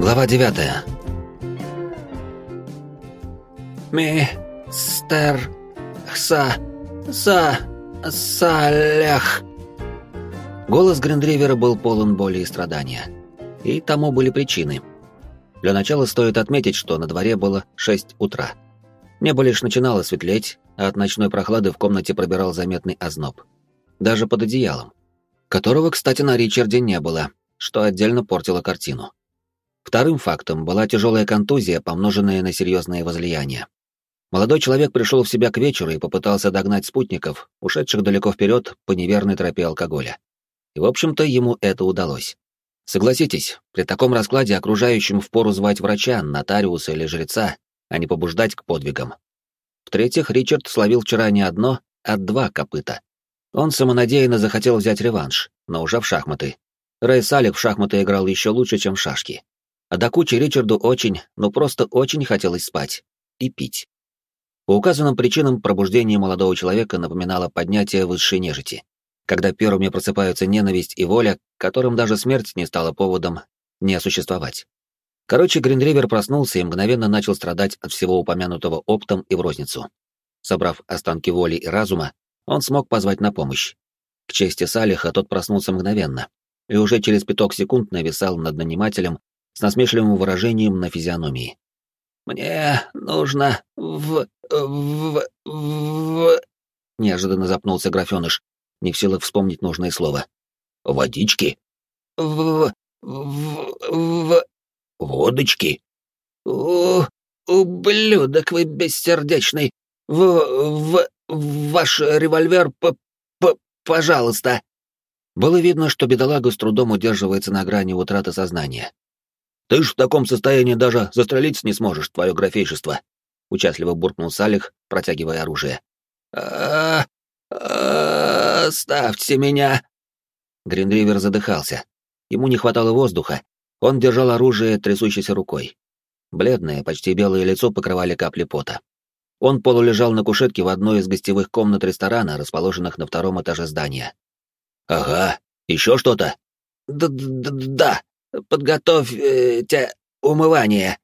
Глава девятая. «Мистер... Са... Са... Салях...» Голос Гриндривера был полон боли и страдания. И тому были причины. Для начала стоит отметить, что на дворе было 6 утра. Небо лишь начинало светлеть, а от ночной прохлады в комнате пробирал заметный озноб. Даже под одеялом. Которого, кстати, на Ричарде не было, что отдельно портило картину. Вторым фактом была тяжелая контузия, помноженная на серьезные возлияния. Молодой человек пришел в себя к вечеру и попытался догнать спутников, ушедших далеко вперед по неверной тропе алкоголя. И, в общем-то, ему это удалось. Согласитесь, при таком раскладе окружающим впору звать врача, нотариуса или жреца, а не побуждать к подвигам. В-третьих, Ричард словил вчера не одно, а два копыта. Он самонадеянно захотел взять реванш, но уже в шахматы. Рэй Салих в шахматы играл еще лучше, чем в шашки. А до кучи Ричарду очень, ну просто очень хотелось спать. И пить. По указанным причинам пробуждение молодого человека напоминало поднятие высшей нежити, когда первыми просыпаются ненависть и воля, которым даже смерть не стала поводом не существовать. Короче, Гринривер проснулся и мгновенно начал страдать от всего упомянутого оптом и в розницу. Собрав останки воли и разума, он смог позвать на помощь. К чести Салиха тот проснулся мгновенно, и уже через пяток секунд нависал над нанимателем с насмешливым выражением на физиономии. «Мне нужно в... в... в...» Неожиданно запнулся графёныш, не в силах вспомнить нужное слово. «Водички?» «В... в... в...» «Водочки?» «У... ублюдок вы бессердечный! В... в... ваш револьвер, п... п... пожалуйста!» Было видно, что бедолага с трудом удерживается на грани утраты сознания. «Ты ж в таком состоянии даже застрелиться не сможешь, твое графейшество!» — участливо буркнул Салих, протягивая оружие. а «Оставьте меня!» Гринривер задыхался. Ему не хватало воздуха. Он держал оружие трясущейся рукой. Бледное, почти белое лицо покрывали капли пота. Он полулежал на кушетке в одной из гостевых комнат ресторана, расположенных на втором этаже здания. «Ага, еще что-то?» «Да-да-да, подготовьте умывание».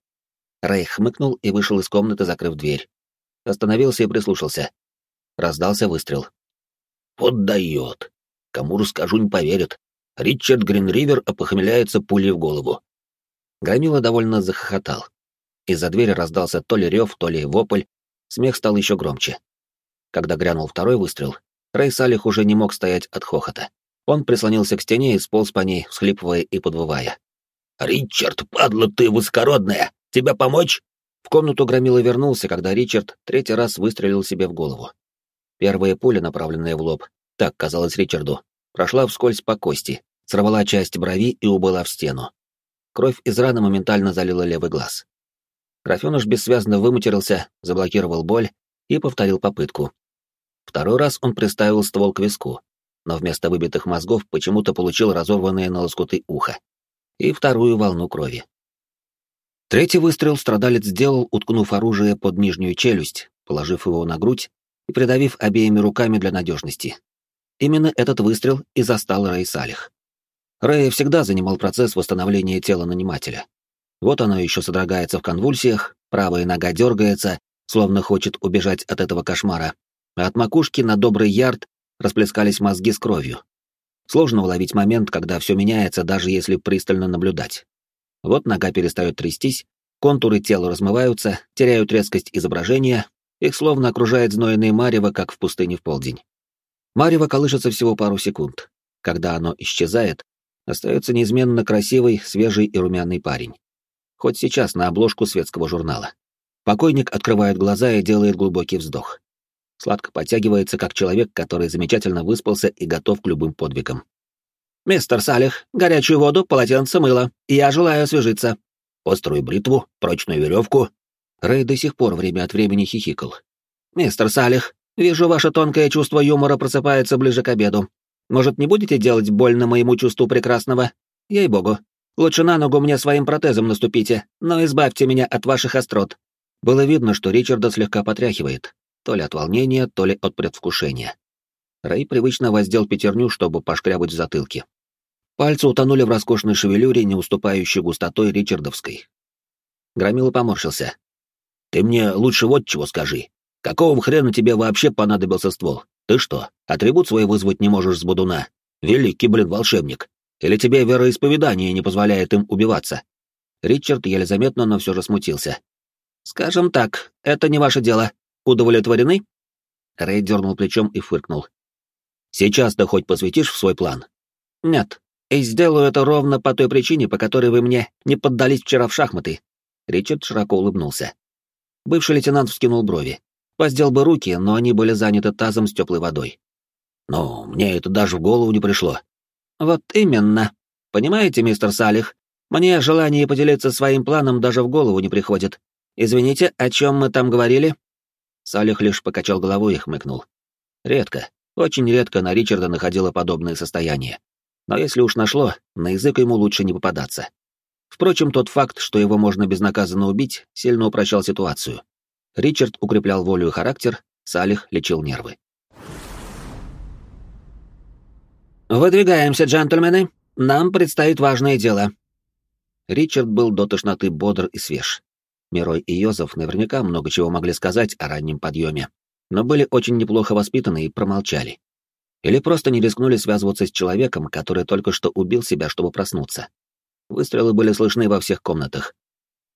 Рэй хмыкнул и вышел из комнаты, закрыв дверь. Остановился и прислушался. Раздался выстрел. «Вот дает. Кому расскажу, не поверят. Ричард Гринривер опохмеляется пулей в голову». Громила довольно захохотал. Из-за двери раздался то ли рев, то ли вопль, смех стал еще громче. Когда грянул второй выстрел, Рэй Салих уже не мог стоять от хохота. Он прислонился к стене и сполз по ней, всхлипывая и подвывая. «Ричард, падла ты высокородная! Тебя помочь?» В комнату Громила вернулся, когда Ричард третий раз выстрелил себе в голову. Первая пуля, направленная в лоб, так казалось Ричарду, прошла вскользь по кости, сорвала часть брови и убыла в стену. Кровь из раны моментально залила левый глаз. Графёныш бессвязно выматерился, заблокировал боль и повторил попытку, Второй раз он приставил ствол к виску, но вместо выбитых мозгов почему-то получил разорванное на лоскуты ухо и вторую волну крови. Третий выстрел страдалец сделал, уткнув оружие под нижнюю челюсть, положив его на грудь и придавив обеими руками для надежности. Именно этот выстрел и застал Рэй Салих. Рэй всегда занимал процесс восстановления тела нанимателя. Вот оно еще содрогается в конвульсиях, правая нога дергается, словно хочет убежать от этого кошмара, а от макушки на добрый ярд расплескались мозги с кровью. Сложно уловить момент, когда все меняется, даже если пристально наблюдать. Вот нога перестает трястись, контуры тела размываются, теряют резкость изображения, их словно окружает знойное марево, как в пустыне в полдень. Марево колышется всего пару секунд. Когда оно исчезает, остается неизменно красивый, свежий и румяный парень. Хоть сейчас на обложку светского журнала. Покойник открывает глаза и делает глубокий вздох сладко подтягивается, как человек, который замечательно выспался и готов к любым подвигам. «Мистер Салих, горячую воду, полотенце, мыло. Я желаю освежиться». «Острую бритву, прочную веревку». Рэй до сих пор время от времени хихикал. «Мистер Салих, вижу, ваше тонкое чувство юмора просыпается ближе к обеду. Может, не будете делать больно моему чувству прекрасного? Ей-богу. Лучше на ногу мне своим протезом наступите, но избавьте меня от ваших острот». Было видно, что Ричарда слегка потряхивает, то ли от волнения, то ли от предвкушения. Рэй привычно воздел пятерню, чтобы пошкрябать в затылке. Пальцы утонули в роскошной шевелюре, не уступающей густотой Ричардовской. Громила поморщился. «Ты мне лучше вот чего скажи. Какого хрена тебе вообще понадобился ствол? Ты что, атрибут свой вызвать не можешь с будуна? Великий, блин, волшебник. Или тебе вероисповедание не позволяет им убиваться?» Ричард еле заметно, но все же смутился. «Скажем так, это не ваше дело. Удовлетворены?» Рэй дернул плечом и фыркнул. «Сейчас ты хоть посвятишь в свой план?» «Нет. И сделаю это ровно по той причине, по которой вы мне не поддались вчера в шахматы». Ричард широко улыбнулся. Бывший лейтенант вскинул брови. Воздел бы руки, но они были заняты тазом с теплой водой. «Ну, мне это даже в голову не пришло». «Вот именно. Понимаете, мистер Салих, мне желание поделиться своим планом даже в голову не приходит. Извините, о чем мы там говорили?» Салих лишь покачал головой и хмыкнул. Редко, очень редко на Ричарда находило подобное состояние. Но если уж нашло, на язык ему лучше не попадаться. Впрочем, тот факт, что его можно безнаказанно убить, сильно упрощал ситуацию. Ричард укреплял волю и характер, Салих лечил нервы. «Выдвигаемся, джентльмены. Нам предстоит важное дело». Ричард был до тошноты бодр и свеж. Мирой и Йозеф наверняка много чего могли сказать о раннем подъеме, но были очень неплохо воспитаны и промолчали. Или просто не рискнули связываться с человеком, который только что убил себя, чтобы проснуться. Выстрелы были слышны во всех комнатах.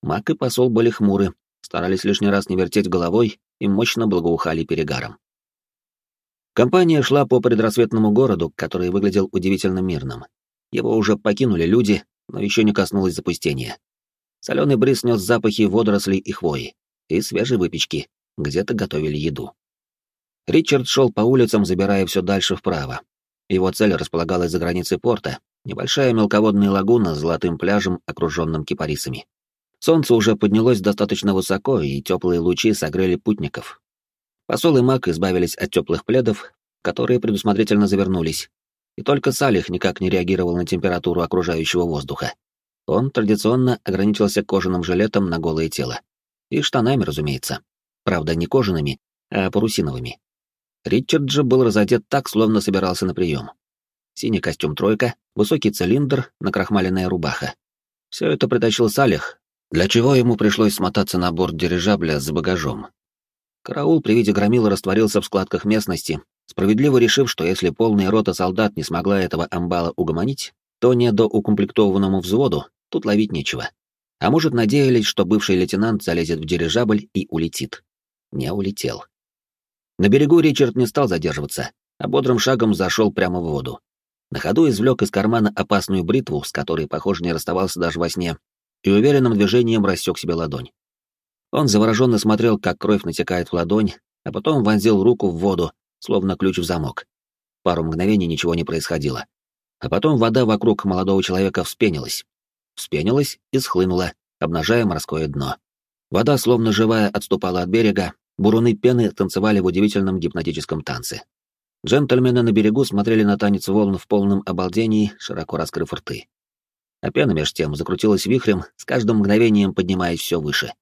Мак и посол были хмуры, старались лишний раз не вертеть головой и мощно благоухали перегаром. Компания шла по предрассветному городу, который выглядел удивительно мирным. Его уже покинули люди, но еще не коснулось запустения. Соленый бриз нес запахи водорослей и хвои, и свежей выпечки, где-то готовили еду. Ричард шел по улицам, забирая все дальше вправо. Его цель располагалась за границей порта, небольшая мелководная лагуна с золотым пляжем, окруженным кипарисами. Солнце уже поднялось достаточно высоко, и теплые лучи согрели путников. Посол и маг избавились от теплых пледов, которые предусмотрительно завернулись, и только Салих никак не реагировал на температуру окружающего воздуха. Он традиционно ограничился кожаным жилетом на голое тело. И штанами, разумеется. Правда, не кожаными, а парусиновыми. Ричард же был разодет так, словно собирался на прием. Синий костюм тройка, высокий цилиндр, накрахмаленная рубаха. Все это притащил Салих, для чего ему пришлось смотаться на борт дирижабля с багажом. Караул при виде громила растворился в складках местности, справедливо решив, что если полная рота солдат не смогла этого амбала угомонить, то не до укомплектованному взводу тут ловить нечего. А может, надеялись, что бывший лейтенант залезет в дирижабль и улетит. Не улетел. На берегу Ричард не стал задерживаться, а бодрым шагом зашел прямо в воду. На ходу извлек из кармана опасную бритву, с которой, похоже, не расставался даже во сне, и уверенным движением рассек себе ладонь. Он завороженно смотрел, как кровь натекает в ладонь, а потом вонзил руку в воду, словно ключ в замок. Пару мгновений ничего не происходило. А потом вода вокруг молодого человека вспенилась. Вспенилась и схлынула, обнажая морское дно. Вода, словно живая, отступала от берега, буруны пены танцевали в удивительном гипнотическом танце. Джентльмены на берегу смотрели на танец волн в полном обалдении, широко раскрыв рты. А пена меж тем закрутилась вихрем, с каждым мгновением поднимаясь все выше.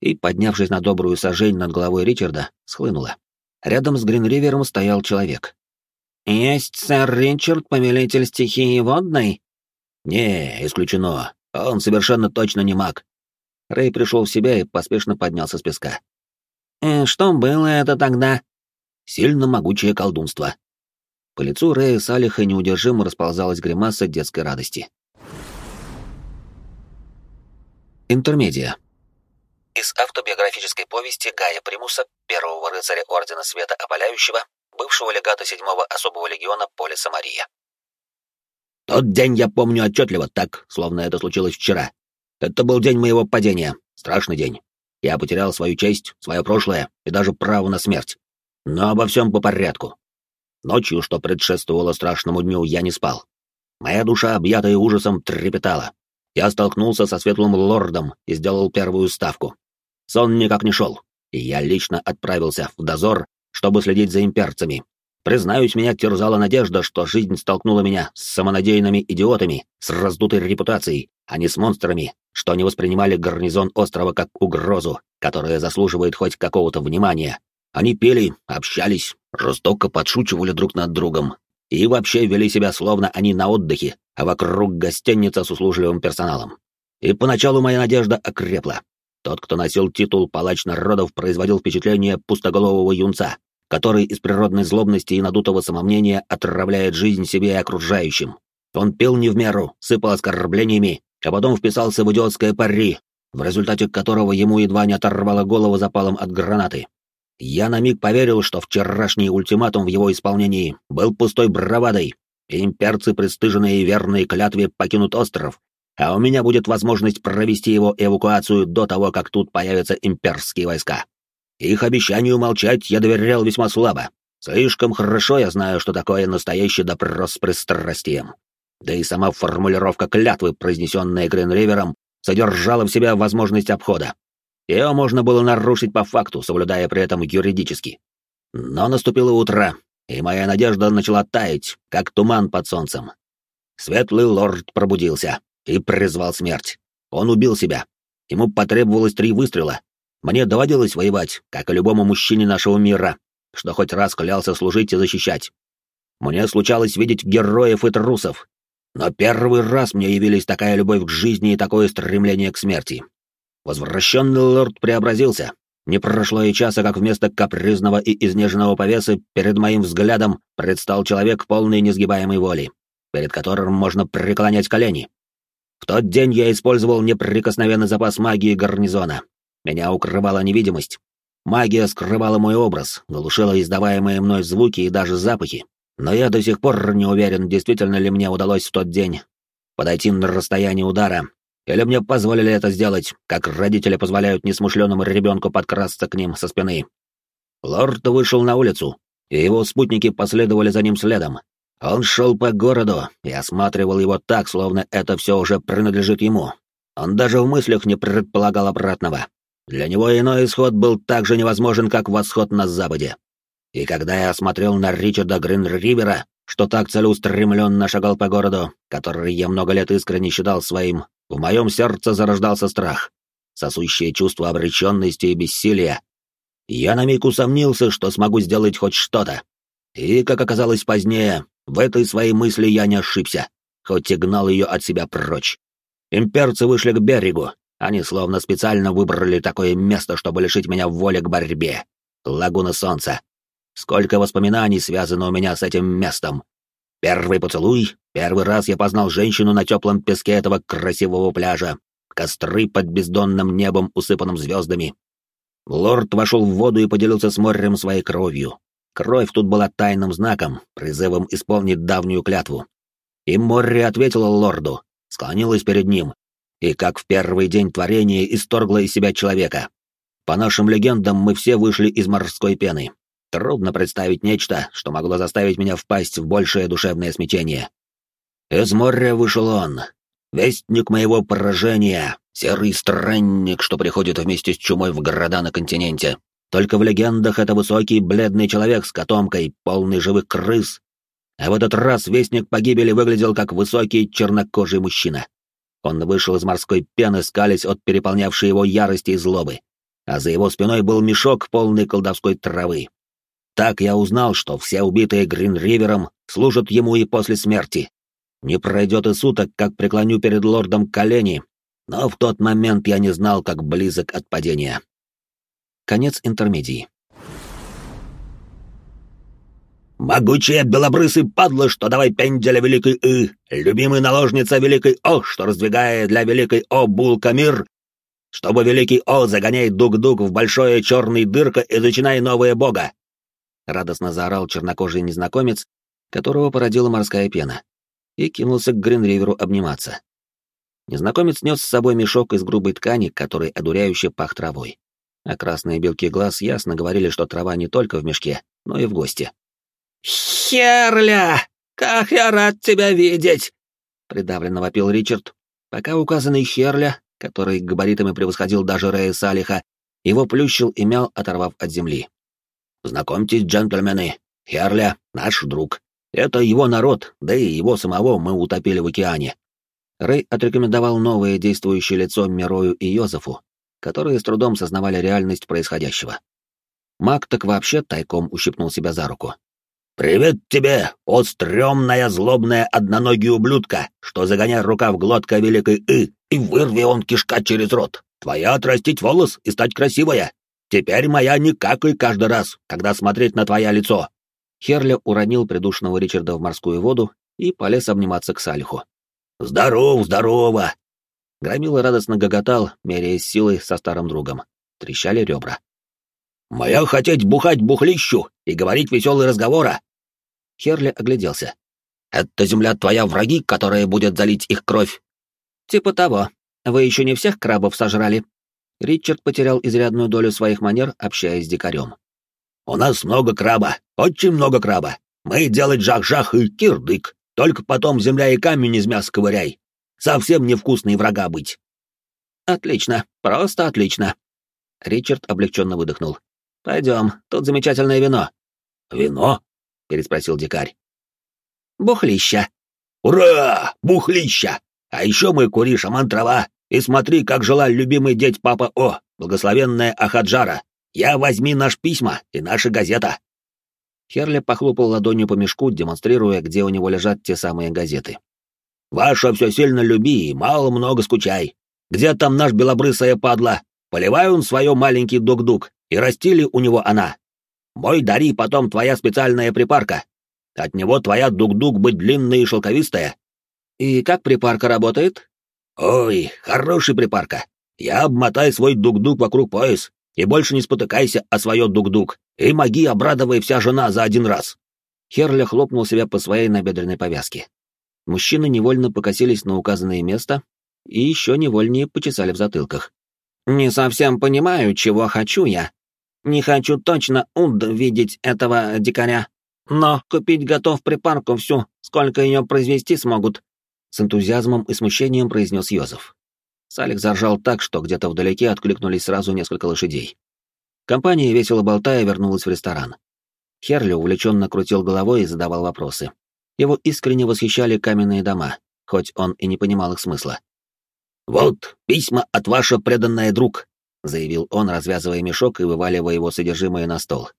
И, поднявшись на добрую сажень над головой Ричарда, схлынула. Рядом с Гринривером стоял человек. «Есть сэр Ричард, повелитель стихии водной?» «Не, исключено. Он совершенно точно не маг». Рэй пришел в себя и поспешно поднялся с песка. «И что было это тогда?» «Сильно могучее колдунство». По лицу Рэя Салиха неудержимо расползалась гримаса детской радости. Интермедия. Из автобиографической повести Гая Примуса, первого рыцаря Ордена Света Опаляющего, бывшего легата седьмого особого легиона Полиса Мария. Тот день я помню отчетливо так, словно это случилось вчера. Это был день моего падения, страшный день. Я потерял свою честь, свое прошлое и даже право на смерть. Но обо всем по порядку. Ночью, что предшествовало страшному дню, я не спал. Моя душа, объятая ужасом, трепетала. Я столкнулся со светлым лордом и сделал первую ставку. Сон никак не шел, и я лично отправился в дозор, чтобы следить за имперцами. Признаюсь, меня терзала надежда, что жизнь столкнула меня с самонадеянными идиотами, с раздутой репутацией, а не с монстрами, что не воспринимали гарнизон острова как угрозу, которая заслуживает хоть какого-то внимания. Они пели, общались, жестоко подшучивали друг над другом. и вообще вели себя словно они на отдыхе, а вокруг гостиница с услужливым персоналом. И поначалу моя надежда окрепла. Тот, кто носил титул палач народов, производил впечатление пустоголового юнца, который из природной злобности и надутого самомнения отравляет жизнь себе и окружающим. Он пил не в меру, сыпал оскорблениями, а потом вписался в идиотское пари, в результате которого ему едва не оторвало голову запалом от гранаты. Я на миг поверил, что вчерашний ультиматум в его исполнении был пустой бравадой, и имперцы, пристыженные и верные клятве, покинут остров, а у меня будет возможность провести его эвакуацию до того, как тут появятся имперские войска. Их обещанию молчать я доверял весьма слабо. Слишком хорошо я знаю, что такое настоящий допрос с пристрастием. Да и сама формулировка клятвы, произнесенная Гринривером, содержала в себя возможность обхода. Ее можно было нарушить по факту, соблюдая при этом юридически. Но наступило утро, и моя надежда начала таять, как туман под солнцем. Светлый лорд пробудился и призвал смерть. Он убил себя. Ему потребовалось три выстрела. Мне доводилось воевать, как и любому мужчине нашего мира, что хоть раз клялся служить и защищать. Мне случалось видеть героев и трусов, но первый раз мне явились такая любовь к жизни и такое стремление к смерти. Возвращенный лорд преобразился. Не прошло и часа, как вместо капризного и изнеженного повесы перед моим взглядом предстал человек полной несгибаемой воли, перед которым можно преклонять колени. В тот день я использовал неприкосновенный запас магии гарнизона. Меня укрывала невидимость. Магия скрывала мой образ, глушила издаваемые мной звуки и даже запахи, но я до сих пор не уверен, действительно ли мне удалось в тот день подойти на расстояние удара, или мне позволили это сделать, как родители позволяют несмышленному ребенку подкрасться к ним со спины. Лорд вышел на улицу, и его спутники последовали за ним следом. Он шел по городу и осматривал его так, словно это все уже принадлежит ему. Он даже в мыслях не предполагал обратного. Для него иной исход был так же невозможен, как восход на западе. И когда я смотрел на Ричарда Гринривера, что так целеустремленно шагал по городу, который я много лет искренне считал своим, в моем сердце зарождался страх, сосущее чувство обреченности и бессилия. Я на миг усомнился, что смогу сделать хоть что-то. И, как оказалось позднее, в этой своей мысли я не ошибся, хоть и гнал ее от себя прочь. Имперцы вышли к берегу, они словно специально выбрали такое место, чтобы лишить меня воли к борьбе. Лагуна Солнца. Сколько воспоминаний связано у меня с этим местом. Первый поцелуй, первый раз я познал женщину на теплом песке этого красивого пляжа, костры под бездонным небом, усыпанным звездами. Лорд вошел в воду и поделился с морем своей кровью. Кровь тут была тайным знаком, призывом исполнить давнюю клятву. И море ответило лорду, склонилось перед ним, и, как в первый день творения, исторгло из себя человека. По нашим легендам, мы все вышли из морской пены, Трудно представить нечто, что могло заставить меня впасть в большее душевное смятение. Из моря вышел он, вестник моего поражения, серый странник, что приходит вместе с чумой в города на континенте. Только в легендах это высокий бледный человек с котомкой, полный живых крыс. А в этот раз вестник погибели выглядел как высокий чернокожий мужчина. Он вышел из морской пены, скались от переполнявшей его ярости и злобы. А за его спиной был мешок, полный колдовской травы. Так я узнал, что все убитые Гринривером служат ему и после смерти. Не пройдет и суток, как преклоню перед лордом колени, но в тот момент я не знал, как близок от падения. Конец интермедии. «Могучая белобрысый падла, что давай пенделя великой И, любимая наложница великой О, что раздвигая для великой О булка мир, чтобы великий О загоняет дуг-дуг в большое черный дырка и зачинай новое бога, радостно заорал чернокожий незнакомец, которого породила морская пена, и кинулся к Гринриверу обниматься. Незнакомец нес с собой мешок из грубой ткани, который одуряюще пах травой. А красные белки глаз ясно говорили, что трава не только в мешке, но и в гости. «Херля! Как я рад тебя видеть!» — придавленно вопил Ричард, пока указанный Херля, который габаритами превосходил даже Рея Салиха, его плющил и мял, оторвав от земли. Знакомьтесь, джентльмены, Херля — наш друг. Это его народ, да и его самого мы утопили в океане. Рэй отрекомендовал новое действующее лицо Мирою и Йозефу, которые с трудом сознавали реальность происходящего. Маг так вообще тайком ущипнул себя за руку. «Привет тебе, о стрёмная злобная одноногий ублюдка, что загоняет рука в глотка великой И, и вырви он кишка через рот. Твоя отрастить волос и стать красивая. Теперь моя не какай каждый раз, когда смотреть на твое лицо». Херля уронил придушенного Ричарда в морскую воду и полез обниматься к Салиху. «Здоров, здорово!» Громила радостно гоготал, меряясь силой со старым другом. Трещали ребра. «Моя хотеть бухать бухлищу и говорить веселые разговоры!» Херли огляделся. «Это земля твоя враги, которая будет залить их кровь!» «Типа того. Вы еще не всех крабов сожрали?» Ричард потерял изрядную долю своих манер, общаясь с дикарем. «У нас много краба, очень много краба. Мы делать жах-жах и кирдык. Только потом земля и камень из мяса ковыряй. Совсем невкусный врага быть». «Отлично, просто отлично». Ричард облегченно выдохнул. «Пойдем, тут замечательное вино». «Вино?» — переспросил дикарь. «Бухлища». «Ура! Бухлища! А еще мы кури шаман трава, и смотри, как жила любимый дядь папа О, благословенная Ахаджара. Я возьми наш письма и наша газета». Херли похлопал ладонью по мешку, демонстрируя, где у него лежат те самые газеты. «Ваше все сильно люби и мало-много скучай. Где там наш белобрысая падла? Поливай он свое маленький дук-дук, и растили у него она. Мой дари потом твоя специальная припарка. От него твоя дук-дук быть длинная и шелковистая, «И как припарка работает?» «Ой, хороший припарка. Я обмотай свой дук-дук вокруг пояс, и больше не спотыкайся о свое дук-дук, и моги обрадовай вся жена за один раз». Херля хлопнул себя по своей набедренной повязке. Мужчины невольно покосились на указанное место и еще невольнее почесали в затылках. «Не совсем понимаю, чего хочу я. Не хочу точно унд видеть этого дикаря. Но купить готов припарку всю, сколько ее произвести смогут, с энтузиазмом и смущением произнес Йозеф. Салик заржал так, что где-то вдалеке откликнулись сразу несколько лошадей. Компания, весело болтая, вернулась в ресторан. Херли увлеченно крутил головой и задавал вопросы. Его искренне восхищали каменные дома, хоть он и не понимал их смысла. «Вот, письма от вашего преданная друг», — заявил он, развязывая мешок и вываливая его содержимое на стол.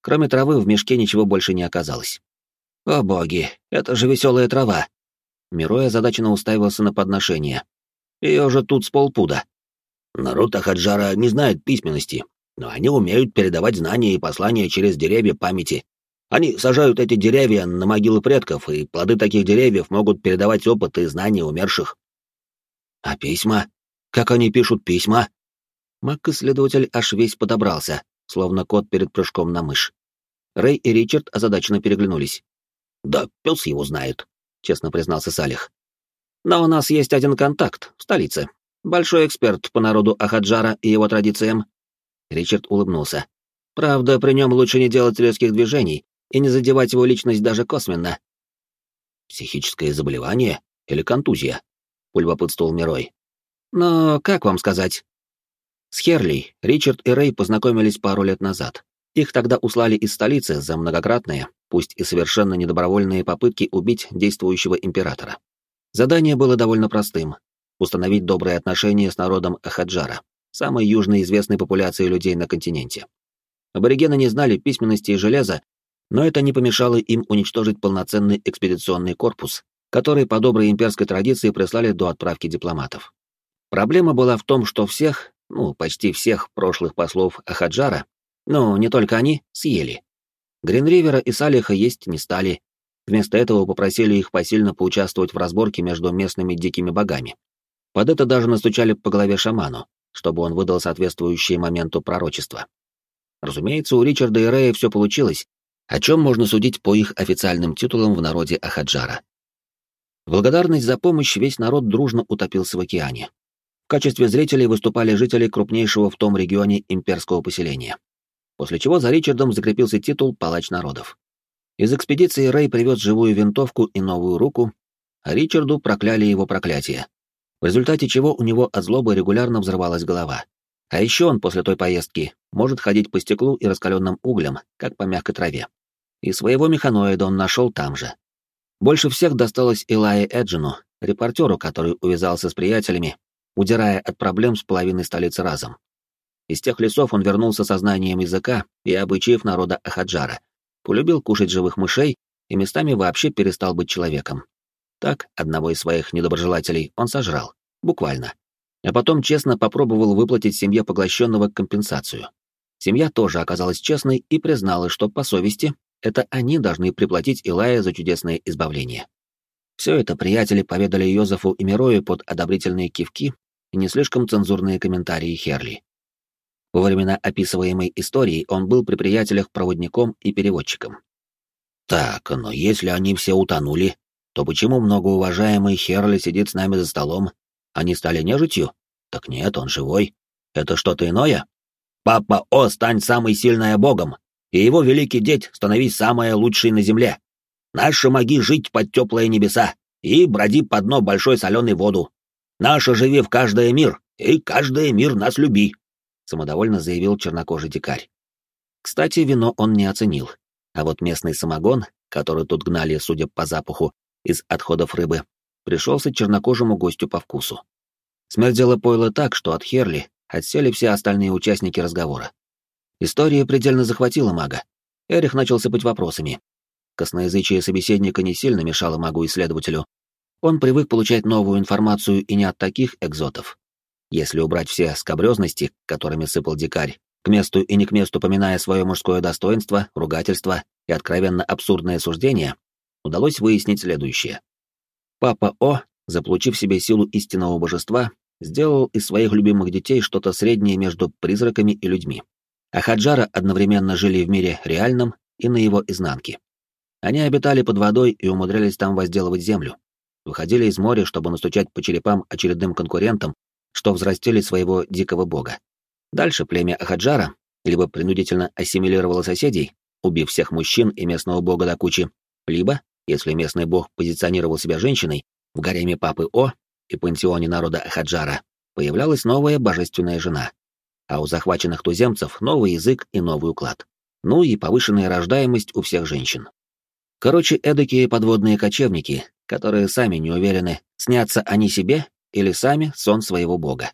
Кроме травы в мешке ничего больше не оказалось. «О боги, это же веселая трава!» Мирой озадаченно уставился на подношение. Ее же тут с полпуда. Народ Ахаджара не знает письменности, но они умеют передавать знания и послания через деревья памяти. Они сажают эти деревья на могилы предков, и плоды таких деревьев могут передавать опыт и знания умерших. А письма? Как они пишут письма? Маг-исследователь аж весь подобрался, словно кот перед прыжком на мышь. Рэй и Ричард озадаченно переглянулись. «Да пес его знает», — честно признался Салих. «Но у нас есть один контакт в столице. Большой эксперт по народу Ахаджара и его традициям». Ричард улыбнулся. «Правда, при нем лучше не делать резких движений и не задевать его личность даже косвенно». «Психическое заболевание или контузия?» — полюбопытствовал Мирой. «Но как вам сказать?» С Херли Ричард и Рэй познакомились пару лет назад. Их тогда услали из столицы за многократные, пусть и совершенно недобровольные попытки убить действующего императора. Задание было довольно простым — установить добрые отношения с народом Ахаджара, самой южной известной популяцией людей на континенте. Аборигены не знали письменности и железа, но это не помешало им уничтожить полноценный экспедиционный корпус, который по доброй имперской традиции прислали до отправки дипломатов. Проблема была в том, что всех, ну, почти всех прошлых послов Ахаджара но не только они съели. Гринривера и Салиха есть не стали. Вместо этого попросили их посильно поучаствовать в разборке между местными дикими богами. Под это даже настучали по голове шаману, чтобы он выдал соответствующее моменту пророчества. Разумеется, у Ричарда и Рэя все получилось, о чем можно судить по их официальным титулам в народе Ахаджара. Благодарность за помощь весь народ дружно утопился в океане. Качестве зрителей выступали жители крупнейшего в том регионе имперского поселения после чего за Ричардом закрепился титул «Палач народов». Из экспедиции Рэй привез живую винтовку и новую руку, а Ричарду прокляли его проклятие, в результате чего у него от злобы регулярно взрывалась голова. А еще он после той поездки может ходить по стеклу и раскаленным углям, как по мягкой траве. И своего механоида он нашел там же. Больше всех досталось Илае Эджину, репортеру, который увязался с приятелями, удирая от проблем с половиной столицы разом. Из тех лесов он вернулся со знанием языка и обычаев народа Ахаджара, полюбил кушать живых мышей и местами вообще перестал быть человеком. Так, одного из своих недоброжелателей он сожрал, буквально. А потом честно попробовал выплатить семье поглощенного компенсацию. Семья тоже оказалась честной и признала, что по совести это они должны приплатить Илая за чудесное избавление. Все это приятели поведали Йозефу и Мирою под одобрительные кивки и не слишком цензурные комментарии Херли. Во времена описываемой истории он был при приятелях проводником и переводчиком. «Так, но если они все утонули, то почему многоуважаемый Херли сидит с нами за столом? Они стали нежитью? Так нет, он живой. Это что-то иное? Папа О, стань самой сильной богом, и его великий деть становись самое лучшее на земле. Наши моги жить под теплые небеса и броди под дно большой соленой воду. Наша живи в каждый мир, и каждый мир нас люби», — самодовольно заявил чернокожий дикарь. Кстати, вино он не оценил, а вот местный самогон, который тут гнали, судя по запаху, из отходов рыбы, пришелся чернокожему гостю по вкусу. Смердело пойло так, что от Херли отсели все остальные участники разговора. История предельно захватила мага. Эрих начал сыпать вопросами. Косноязычие собеседника не сильно мешало магу-исследователю. Он привык получать новую информацию и не от таких экзотов. Если убрать все скобрезности, которыми сыпал дикарь, к месту и не к месту поминая свое мужское достоинство, ругательство и откровенно абсурдное суждение, удалось выяснить следующее. Папа О, заполучив себе силу истинного божества, сделал из своих любимых детей что-то среднее между призраками и людьми а Хаджара одновременно жили в мире реальном и на его изнанке. Они обитали под водой и умудрялись там возделывать землю. Выходили из моря, чтобы настучать по черепам очередным конкурентам, что взрастили своего дикого бога. Дальше племя Ахаджара либо принудительно ассимилировало соседей, убив всех мужчин и местного бога до кучи, либо, если местный бог позиционировал себя женщиной, в гареме папы О и пантеоне народа Ахаджара появлялась новая божественная жена, а у захваченных туземцев новый язык и новый уклад. Ну и повышенная рождаемость у всех женщин. Короче, эдакие подводные кочевники, которые сами не уверены, снятся они себе или сами сон своего бога.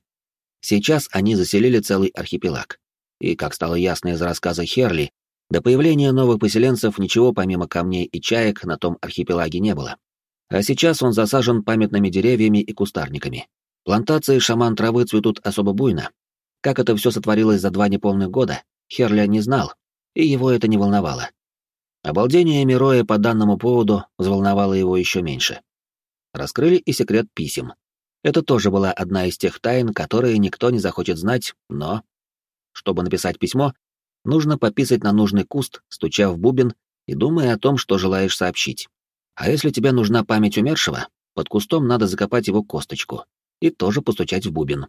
Сейчас они заселили целый архипелаг. И, как стало ясно из рассказа Херли, до появления новых поселенцев ничего помимо камней и чаек на том архипелаге не было. А сейчас он засажен памятными деревьями и кустарниками. Плантации шаман травы цветут особо буйно, как это все сотворилось за два неполных года, Херля не знал, и его это не волновало. Обалдение Мироя по данному поводу взволновало его еще меньше. Раскрыли и секрет писем. Это тоже была одна из тех тайн, которые никто не захочет знать, но... Чтобы написать письмо, нужно пописать на нужный куст, стуча в бубен и думая о том, что желаешь сообщить. А если тебе нужна память умершего, под кустом надо закопать его косточку и тоже постучать в бубен.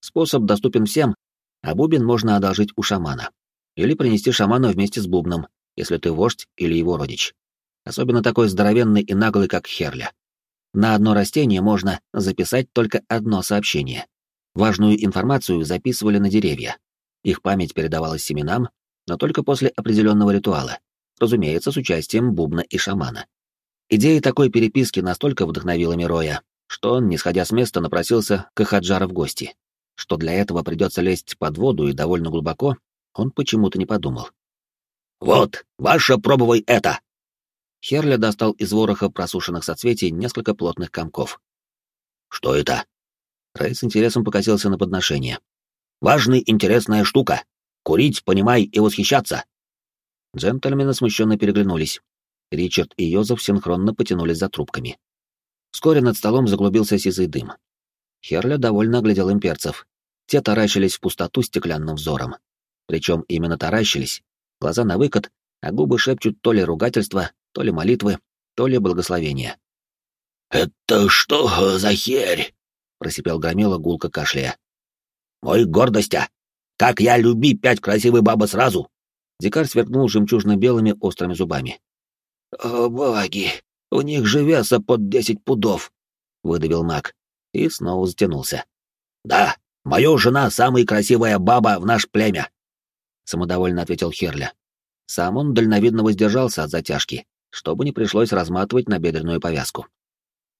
Способ доступен всем, а бубен можно одолжить у шамана. Или принести шамана вместе с бубном, если ты вождь или его родич. Особенно такой здоровенный и наглый, как Херля. На одно растение можно записать только одно сообщение. Важную информацию записывали на деревья. Их память передавалась семенам, но только после определенного ритуала, разумеется, с участием бубна и шамана. Идея такой переписки настолько вдохновила Мироя, что он, не сходя с места, напросился к Хаджара в гости что для этого придется лезть под воду и довольно глубоко, он почему-то не подумал. «Вот, ваша пробовай это!» Херля достал из вороха просушенных соцветий несколько плотных комков. «Что это?» Рэй с интересом покосился на подношение. «Важная интересная штука. Курить, понимай, и восхищаться!» Джентльмены смущенно переглянулись. Ричард и Йозеф синхронно потянулись за трубками. Вскоре над столом заглубился сизый дым. Херля довольно оглядел имперцев. Те таращились в пустоту стеклянным взором. Причем именно таращились. Глаза на выкат, а губы шепчут то ли ругательства, то ли молитвы, то ли благословения. «Это что за херь?» — просипел Громила гулко кашляя. «Мой гордостя! Как я люби пять красивых бабы сразу!» Дикарь сверкнул жемчужно-белыми острыми зубами. «О, боги! У них же веса под десять пудов!» — выдавил маг и снова затянулся. «Да, моя жена самая красивая баба в наш племя», — самодовольно ответил Херля. Сам он дальновидно воздержался от затяжки, чтобы не пришлось разматывать набедренную повязку.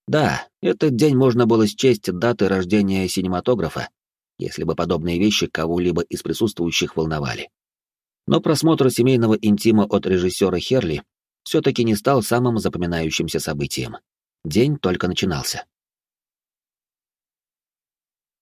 Да, этот день можно было счесть даты рождения синематографа, если бы подобные вещи кого-либо из присутствующих волновали. Но просмотр семейного интима от режиссера Херли все-таки не стал самым запоминающимся событием. День только начинался.